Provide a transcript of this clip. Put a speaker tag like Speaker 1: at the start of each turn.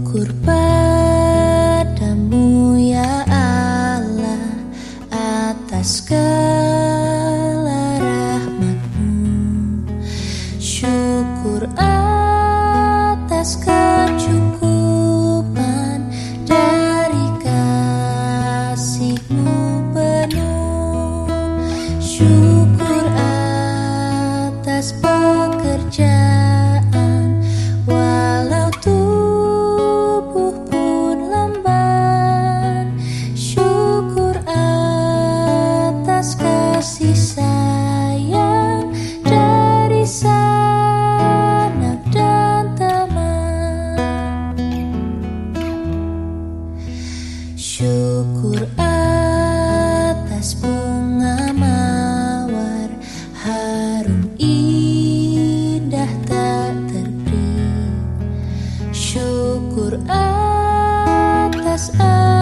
Speaker 1: Syukur padamu ya Allah atas segala rahmatmu. Syukur atas kecukupan dari kasihmu penuh. Syukur atas pekerjaan syukur atas atas